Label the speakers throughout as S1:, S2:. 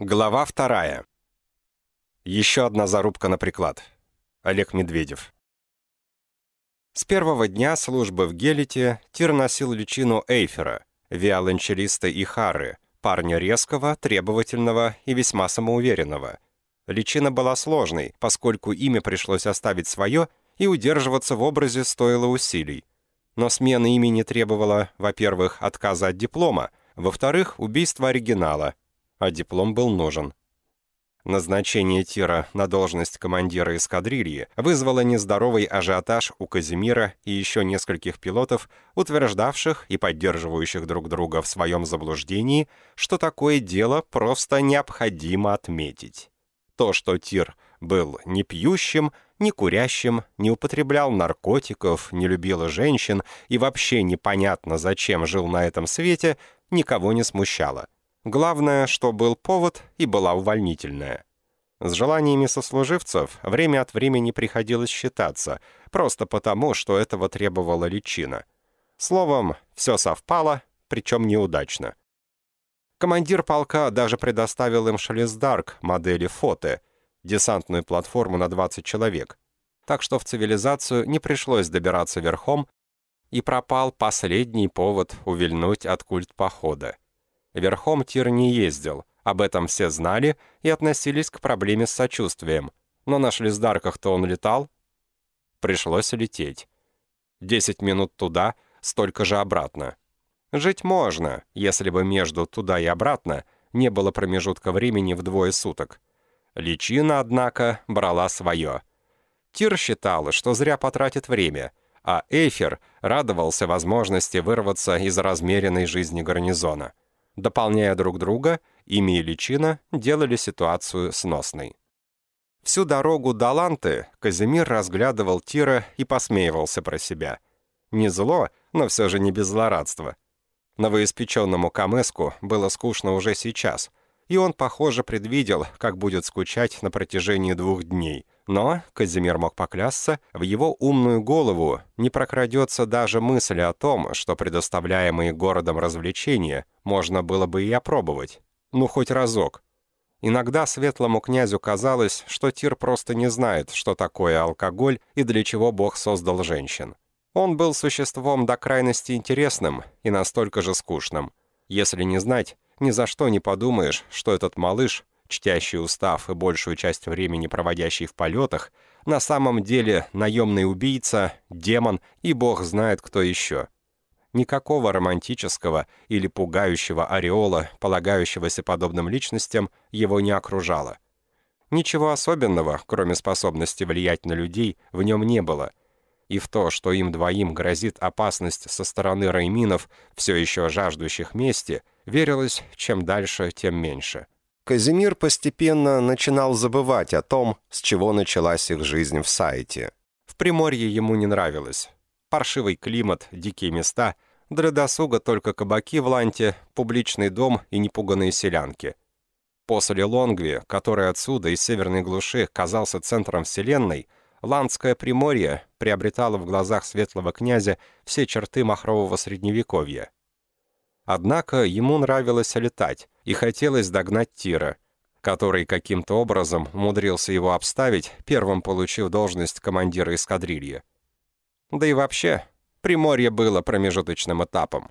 S1: Глава вторая. Еще одна зарубка на приклад. Олег Медведев. С первого дня службы в Гелите Тир носил личину Эйфера, виолончелиста и Хары, парня резкого, требовательного и весьма самоуверенного. Личина была сложной, поскольку имя пришлось оставить свое, и удерживаться в образе стоило усилий. Но смена имени требовала, во-первых, отказа от диплома, во-вторых, убийства оригинала – а диплом был нужен. Назначение Тира на должность командира эскадрильи вызвало нездоровый ажиотаж у Казимира и еще нескольких пилотов, утверждавших и поддерживающих друг друга в своем заблуждении, что такое дело просто необходимо отметить. То, что Тир был не пьющим, не курящим, не употреблял наркотиков, не любил женщин и вообще непонятно, зачем жил на этом свете, никого не смущало. Главное, что был повод и была увольнительная. С желаниями сослуживцев время от времени приходилось считаться, просто потому, что этого требовала личина. Словом, все совпало, причем неудачно. Командир полка даже предоставил им Шелездарк модели Фоте, десантную платформу на 20 человек. Так что в цивилизацию не пришлось добираться верхом, и пропал последний повод увильнуть от культ похода. Верхом Тир не ездил, об этом все знали и относились к проблеме с сочувствием. Но на шлиздарках-то он летал. Пришлось лететь. Десять минут туда, столько же обратно. Жить можно, если бы между туда и обратно не было промежутка времени в двое суток. Личина, однако, брала свое. Тир считал, что зря потратит время, а Эйфер радовался возможности вырваться из размеренной жизни гарнизона. Дополняя друг друга, ими и личина делали ситуацию сносной. Всю дорогу до Ланты Казимир разглядывал Тира и посмеивался про себя. Не зло, но все же не без злорадства. Новоиспеченному Камеску было скучно уже сейчас, и он, похоже, предвидел, как будет скучать на протяжении двух дней — но, Казимир мог поклясться, в его умную голову не прокрадется даже мысль о том, что предоставляемые городом развлечения можно было бы и опробовать. Ну, хоть разок. Иногда светлому князю казалось, что Тир просто не знает, что такое алкоголь и для чего Бог создал женщин. Он был существом до крайности интересным и настолько же скучным. Если не знать, ни за что не подумаешь, что этот малыш чтящий устав и большую часть времени проводящий в полетах, на самом деле наемный убийца, демон и бог знает кто еще. Никакого романтического или пугающего ореола, полагающегося подобным личностям, его не окружало. Ничего особенного, кроме способности влиять на людей, в нем не было. И в то, что им двоим грозит опасность со стороны райминов, все еще жаждущих мести, верилось, чем дальше, тем меньше. Казимир постепенно начинал забывать о том, с чего началась их жизнь в сайте. В Приморье ему не нравилось. Паршивый климат, дикие места, для досуга только кабаки в Ланте, публичный дом и непуганные селянки. После Лонгви, который отсюда, из северной глуши, казался центром вселенной, Ландское Приморье приобретало в глазах светлого князя все черты махрового средневековья. Однако ему нравилось летать, и хотелось догнать Тира, который каким-то образом умудрился его обставить, первым получив должность командира эскадрильи. Да и вообще, Приморье было промежуточным этапом.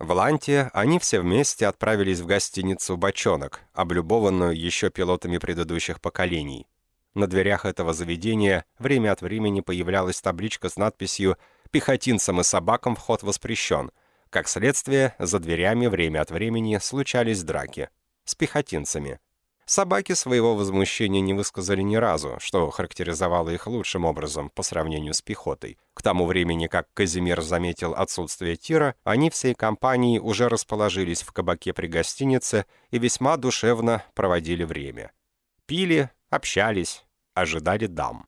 S1: В Ланте они все вместе отправились в гостиницу «Бочонок», облюбованную еще пилотами предыдущих поколений. На дверях этого заведения время от времени появлялась табличка с надписью «Пехотинцам и собакам вход воспрещен», как следствие, за дверями время от времени случались драки. С пехотинцами. Собаки своего возмущения не высказали ни разу, что характеризовало их лучшим образом по сравнению с пехотой. К тому времени, как Казимир заметил отсутствие тира, они всей компанией уже расположились в кабаке при гостинице и весьма душевно проводили время. Пили, общались, ожидали дам.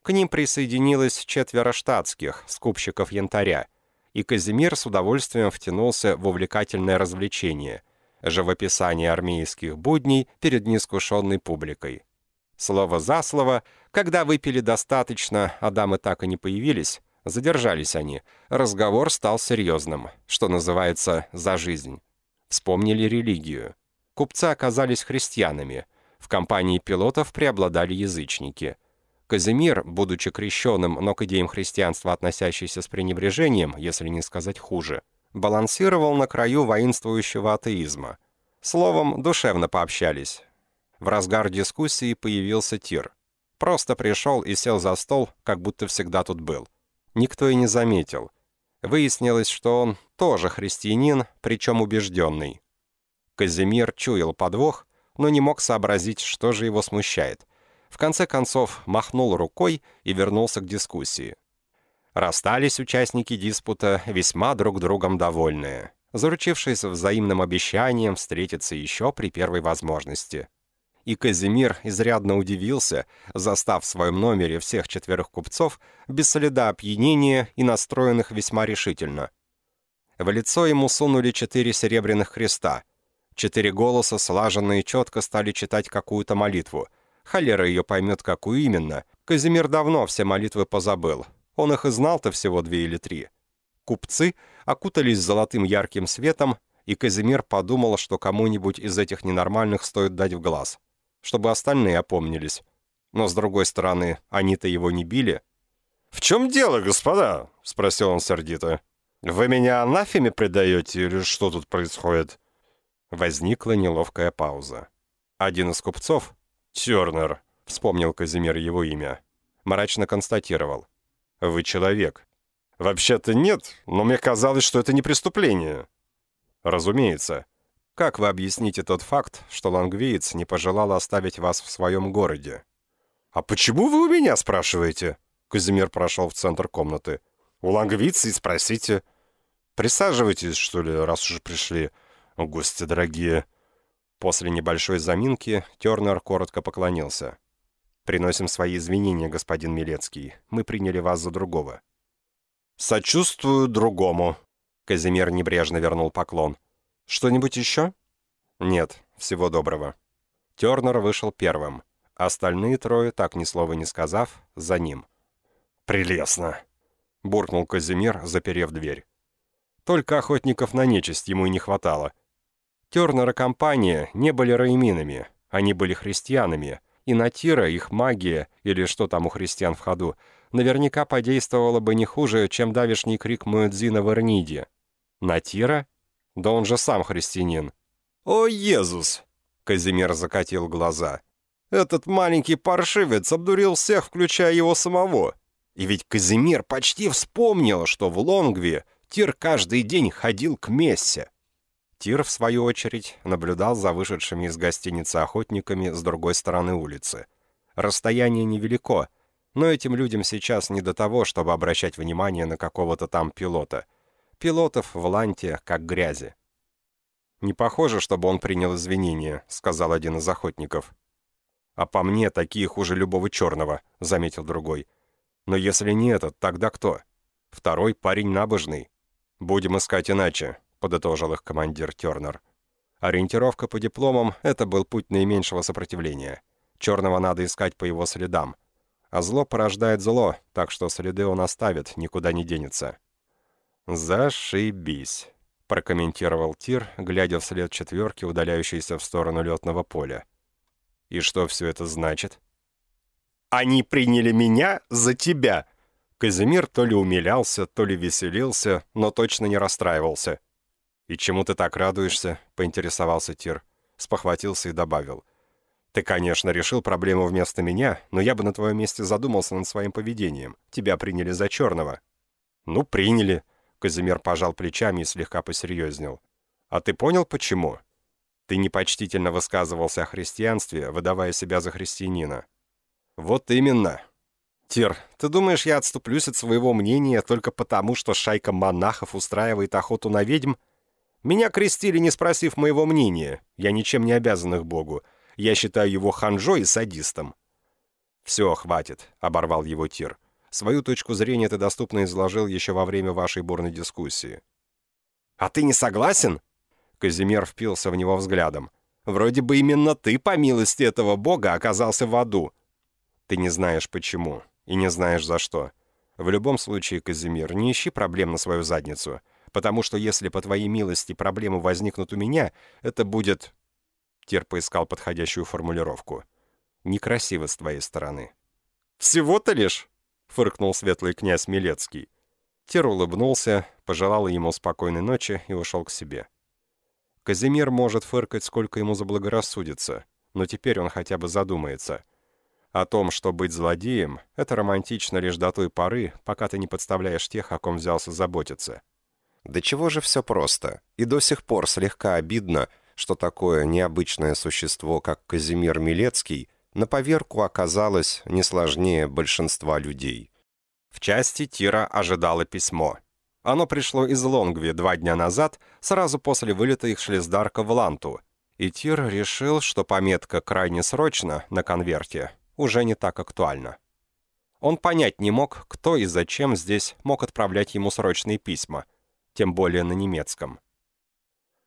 S1: К ним присоединилось четверо штатских, скупщиков янтаря, и Казимир с удовольствием втянулся в увлекательное развлечение – живописание армейских будней перед неискушенной публикой. Слово за слово, когда выпили достаточно, а дамы так и не появились, задержались они, разговор стал серьезным, что называется «за жизнь». Вспомнили религию. Купцы оказались христианами. В компании пилотов преобладали язычники. Казимир, будучи крещенным, но к идеям христианства относящийся с пренебрежением, если не сказать хуже, балансировал на краю воинствующего атеизма. Словом, душевно пообщались. В разгар дискуссии появился Тир. Просто пришел и сел за стол, как будто всегда тут был. Никто и не заметил. Выяснилось, что он тоже христианин, причем убежденный. Казимир чуял подвох, но не мог сообразить, что же его смущает. В конце концов, махнул рукой и вернулся к дискуссии. Расстались участники диспута весьма друг другом довольные, заручившись взаимным обещанием встретиться еще при первой возможности. И Казимир изрядно удивился, застав в своем номере всех четверых купцов без следа опьянения и настроенных весьма решительно. В лицо ему сунули четыре серебряных креста. Четыре голоса, слаженно и четко, стали читать какую-то молитву. Холера ее поймет, какую именно. Казимир давно все молитвы позабыл. Он их и знал-то всего две или три. Купцы окутались золотым ярким светом, и Казимир подумал, что кому-нибудь из этих ненормальных стоит дать в глаз чтобы остальные опомнились. Но, с другой стороны, они-то его не били. «В чем дело, господа?» — спросил он сердито. «Вы меня анафеме предаете или что тут происходит?» Возникла неловкая пауза. Один из купцов, Тернер, вспомнил Казимир его имя, мрачно констатировал. «Вы человек». «Вообще-то нет, но мне казалось, что это не преступление». «Разумеется. Как вы объясните тот факт, что лангвиец не пожелал оставить вас в своем городе? «А почему вы у меня спрашиваете?» Казимир прошел в центр комнаты. «У лангвица и спросите». «Присаживайтесь, что ли, раз уже пришли. Гости дорогие». После небольшой заминки Тернер коротко поклонился. «Приносим свои извинения, господин Милецкий. Мы приняли вас за другого». «Сочувствую другому», — Казимир небрежно вернул поклон. «Что-нибудь еще?» «Нет, всего доброго». Тернер вышел первым. Остальные трое, так ни слова не сказав, за ним. «Прелестно!» — буркнул Казимир, заперев дверь. Только охотников на нечисть ему и не хватало. Тернер и компания не были раиминами, они были христианами, и на Тира их магия, или что там у христиан в ходу, наверняка подействовала бы не хуже, чем давишний крик Муэдзина в Эрниде. На Тира да он же сам христианин. «О, Иисус!» — Казимир закатил глаза. «Этот маленький паршивец обдурил всех, включая его самого. И ведь Казимир почти вспомнил, что в Лонгве Тир каждый день ходил к мессе». Тир, в свою очередь, наблюдал за вышедшими из гостиницы охотниками с другой стороны улицы. Расстояние невелико, но этим людям сейчас не до того, чтобы обращать внимание на какого-то там пилота — Пилотов в ланте, как грязи. «Не похоже, чтобы он принял извинения», — сказал один из охотников. «А по мне, такие хуже любого черного», — заметил другой. «Но если не этот, тогда кто?» «Второй парень набожный». «Будем искать иначе», — подытожил их командир Тернер. Ориентировка по дипломам — это был путь наименьшего сопротивления. Черного надо искать по его следам. А зло порождает зло, так что следы он оставит, никуда не денется. «Зашибись», — прокомментировал Тир, глядя вслед четверки, удаляющейся в сторону летного поля. «И что все это значит?» «Они приняли меня за тебя!» Казимир то ли умилялся, то ли веселился, но точно не расстраивался. «И чему ты так радуешься?» — поинтересовался Тир. Спохватился и добавил. «Ты, конечно, решил проблему вместо меня, но я бы на твоем месте задумался над своим поведением. Тебя приняли за черного». «Ну, приняли», Казимир пожал плечами и слегка посерьезнел. «А ты понял, почему? Ты непочтительно высказывался о христианстве, выдавая себя за христианина». «Вот именно. Тир, ты думаешь, я отступлюсь от своего мнения только потому, что шайка монахов устраивает охоту на ведьм? Меня крестили, не спросив моего мнения. Я ничем не обязан их Богу. Я считаю его ханжой и садистом». «Все, хватит», — оборвал его Тир. Свою точку зрения ты доступно изложил еще во время вашей бурной дискуссии. «А ты не согласен?» Казимир впился в него взглядом. «Вроде бы именно ты, по милости этого бога, оказался в аду». «Ты не знаешь почему, и не знаешь за что. В любом случае, Казимир, не ищи проблем на свою задницу, потому что если по твоей милости проблемы возникнут у меня, это будет Тир поискал подходящую формулировку. «Некрасиво с твоей стороны». «Всего-то лишь?» — фыркнул светлый князь Милецкий. Тир улыбнулся, пожелал ему спокойной ночи и ушел к себе. Казимир может фыркать, сколько ему заблагорассудится, но теперь он хотя бы задумается. О том, что быть злодеем, это романтично лишь до той поры, пока ты не подставляешь тех, о ком взялся заботиться. Да чего же все просто? И до сих пор слегка обидно, что такое необычное существо, как Казимир Милецкий, на поверку оказалось не сложнее большинства людей. В части Тира ожидало письмо. Оно пришло из Лонгви два дня назад, сразу после вылета их шлездарка в Ланту, и Тир решил, что пометка «крайне срочно» на конверте уже не так актуальна. Он понять не мог, кто и зачем здесь мог отправлять ему срочные письма – тем более на немецком.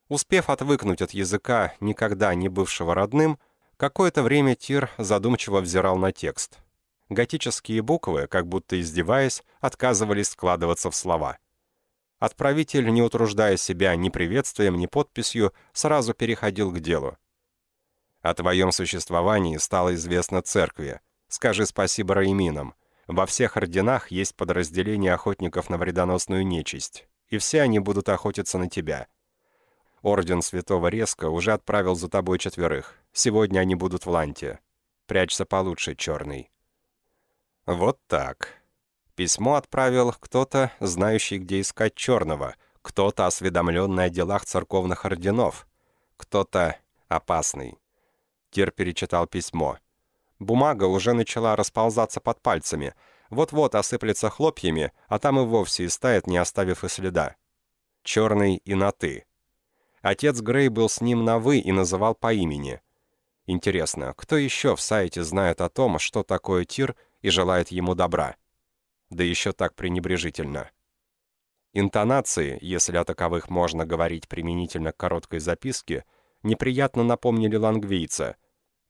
S1: Успев отвыкнуть от языка, никогда не бывшего родным, какое-то время Тир задумчиво взирал на текст. Готические буквы, как будто издеваясь, отказывались складываться в слова. Отправитель, не утруждая себя ни приветствием, ни подписью, сразу переходил к делу. «О твоем существовании стало известно церкви. Скажи спасибо Раиминам. Во всех орденах есть подразделение охотников на вредоносную нечисть и все они будут охотиться на тебя. Орден Святого Резка уже отправил за тобой четверых. Сегодня они будут в Ланте. Прячься получше, Черный». Вот так. Письмо отправил кто-то, знающий, где искать Черного, кто-то, осведомленный о делах церковных орденов, кто-то опасный. Тир перечитал письмо. Бумага уже начала расползаться под пальцами — вот-вот осыплется хлопьями, а там и вовсе истает, не оставив и следа. Черный и на «ты». Отец Грей был с ним на «вы» и называл по имени. Интересно, кто еще в сайте знает о том, что такое тир и желает ему добра? Да еще так пренебрежительно. Интонации, если о таковых можно говорить применительно к короткой записке, неприятно напомнили лангвийца —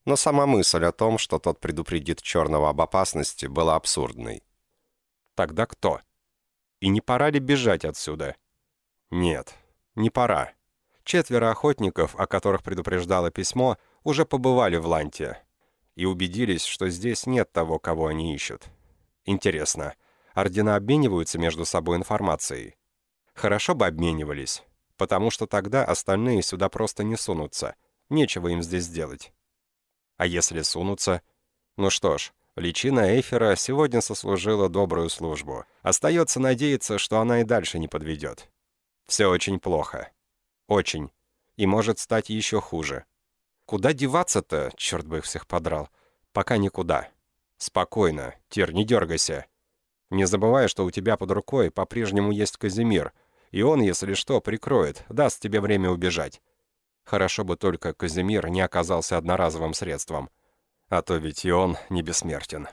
S1: но сама мысль о том, что тот предупредит Черного об опасности, была абсурдной. Тогда кто? И не пора ли бежать отсюда? Нет, не пора. Четверо охотников, о которых предупреждало письмо, уже побывали в Ланте и убедились, что здесь нет того, кого они ищут. Интересно, ордена обмениваются между собой информацией? Хорошо бы обменивались, потому что тогда остальные сюда просто не сунутся. Нечего им здесь делать. А если сунутся? Ну что ж, личина Эйфера сегодня сослужила добрую службу. Остается надеяться, что она и дальше не подведет. Все очень плохо. Очень. И может стать еще хуже. Куда деваться-то, черт бы их всех подрал? Пока никуда. Спокойно. Тир, не дергайся. Не забывай, что у тебя под рукой по-прежнему есть Казимир, и он, если что, прикроет, даст тебе время убежать. Хорошо бы только Казимир не оказался одноразовым средством. А то ведь и он не бессмертен.